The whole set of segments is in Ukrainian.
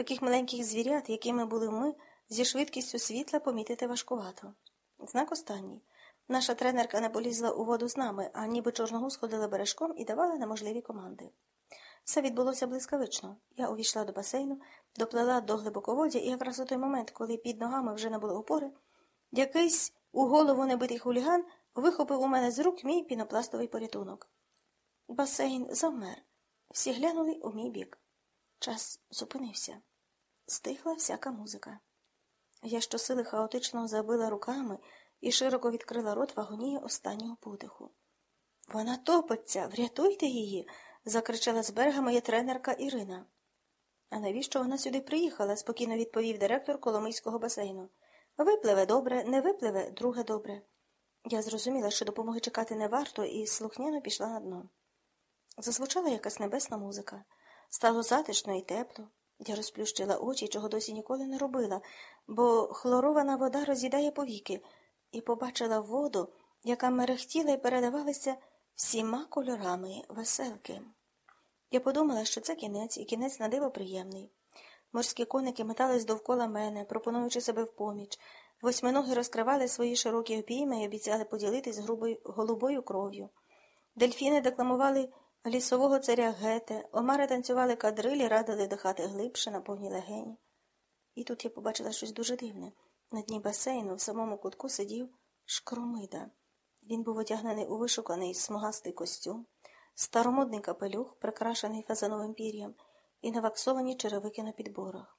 Таких маленьких звірят, якими були ми, зі швидкістю світла помітити важкувато. Знак останній. Наша тренерка не полізла у воду з нами, а ніби чорного сходила бережком і давала неможливі команди. Все відбулося блискавично. Я увійшла до басейну, доплела до глибоководя, і якраз у той момент, коли під ногами вже не було опори, якийсь у голову небитий хуліган вихопив у мене з рук мій пінопластовий порятунок. Басейн завмер. Всі глянули у мій бік. Час зупинився. Стихла всяка музика. Я щосили хаотично забила руками і широко відкрила рот в агонії останнього подиху. Вона топиться, врятуйте її. закричала з берега моя тренерка Ірина. А навіщо вона сюди приїхала? спокійно відповів директор Коломийського басейну. Випливе добре, не випливе друге добре. Я зрозуміла, що допомоги чекати не варто, і слухняно пішла на дно. Зазвучала якась небесна музика. Стало затишно і тепло. Я розплющила очі, чого досі ніколи не робила, бо хлорована вода роз'їдає повіки, і побачила воду, яка мерехтіла і передавалася всіма кольорами веселки. Я подумала, що це кінець, і кінець на диво приємний. Морські коники метались довкола мене, пропонуючи себе в поміч. Восьминоги розкривали свої широкі обійми і обіцяли поділитись грубою голубою кров'ю. Дельфіни декламували лісового царя гете, омари танцювали кадрилі, радили дихати глибше на повні легені. І тут я побачила щось дуже дивне. На дні басейну, в самому кутку сидів шкромида. Він був одягнений у вишуканий смугастий костюм, старомодний капелюх, прикрашений фазановим пір'ям, і наваксовані черевики на підборах.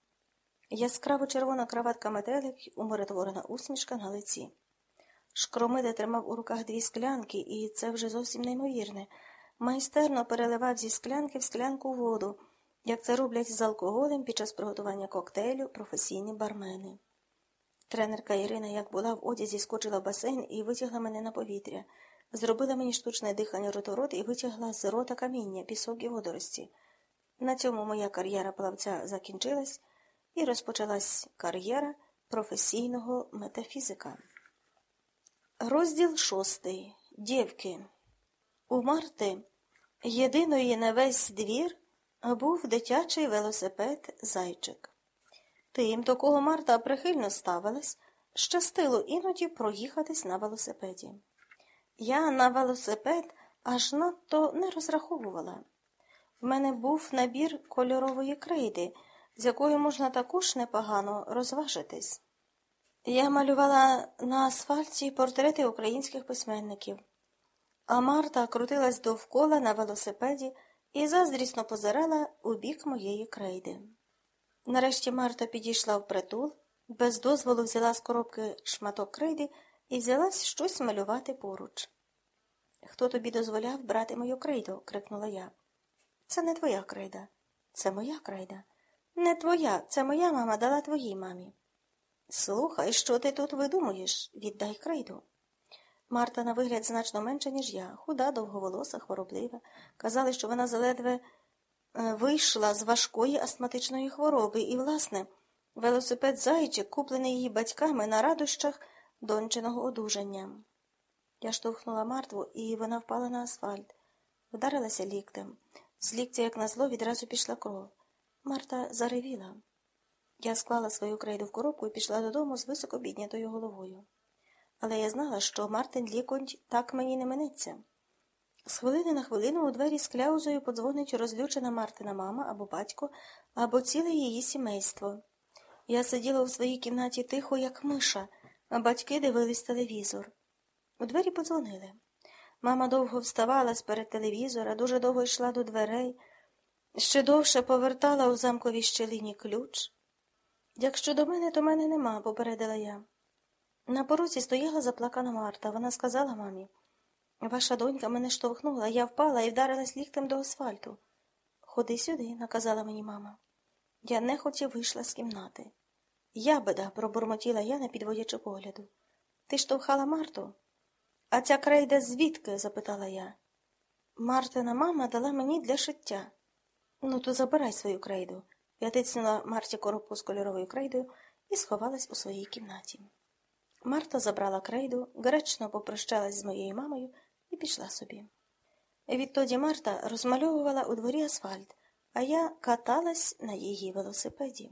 Яскраво червона краватка метелик, умиротворена усмішка на лиці. Шкромида тримав у руках дві склянки, і це вже зовсім неймовірне. Майстерно переливав зі склянки в склянку воду, як це роблять з алкоголем під час приготування коктейлю професійні бармени. Тренерка Ірина, як була в одязі, скочила в басейн і витягла мене на повітря, зробила мені штучне дихання роторот і витягла з рота каміння, пісок і водорості. На цьому моя кар'єра плавця закінчилась і розпочалась кар'єра професійного метафізика. Розділ шостий. Дівки. У Марти, єдиної на весь двір, був дитячий велосипед зайчик. Тим, до кого Марта прихильно ставилась, щастило іноді проїхатись на велосипеді. Я на велосипед аж надто не розраховувала. В мене був набір кольорової крейди, з якою можна також непогано розважитись. Я малювала на асфальті портрети українських письменників, а Марта крутилась довкола на велосипеді і заздрісно позирала у бік моєї крейди. Нарешті Марта підійшла в притул, без дозволу взяла з коробки шматок крейди і взялась щось малювати поруч. Хто тобі дозволяв брати мою крейду? крикнула я. Це не твоя крейда, це моя крейда. Не твоя, це моя мама дала твоїй мамі. Слухай, що ти тут видумуєш? Віддай крейду. Марта, на вигляд, значно менша, ніж я, худа, довговолоса, хвороблива. Казали, що вона заледве е, вийшла з важкої астматичної хвороби, і, власне, велосипед зайчик, куплений її батьками на радощах дончиного одужання. Я штовхнула Мартву, і вона впала на асфальт, вдарилася ліктем. З ліктя, як назло, відразу пішла кров. Марта заревіла. Я склала свою крейду в коробку і пішла додому з високо піднятою головою. Але я знала, що Мартин Ліконь так мені не минеться. З хвилини на хвилину у двері з кляузою подзвонить розлючена Мартина мама або батько, або ціле її сімейство. Я сиділа у своїй кімнаті тихо, як миша, а батьки дивились телевізор. У двері подзвонили. Мама довго вставала з перед телевізора, дуже довго йшла до дверей, ще довше повертала у замковій щелині ключ. Якщо до мене, то мене нема, попередила я. На порозі стояла заплакана Марта. Вона сказала мамі Ваша донька мене штовхнула, я впала і вдарилась ліктем до асфальту. Ходи сюди, наказала мені мама. Я нехотя вийшла з кімнати. Ябеда, пробурмотіла я, не підводячи погляду. Ти штовхала Марту? А ця крейда звідки? запитала я. Мартина мама дала мені для шиття. Ну, то забирай свою крейду. Я тицнула Марті коробку з кольоровою крейдою і сховалась у своїй кімнаті. Марта забрала крейду, гречно попрощалась з моєю мамою і пішла собі. Відтоді Марта розмальовувала у дворі асфальт, а я каталась на її велосипеді.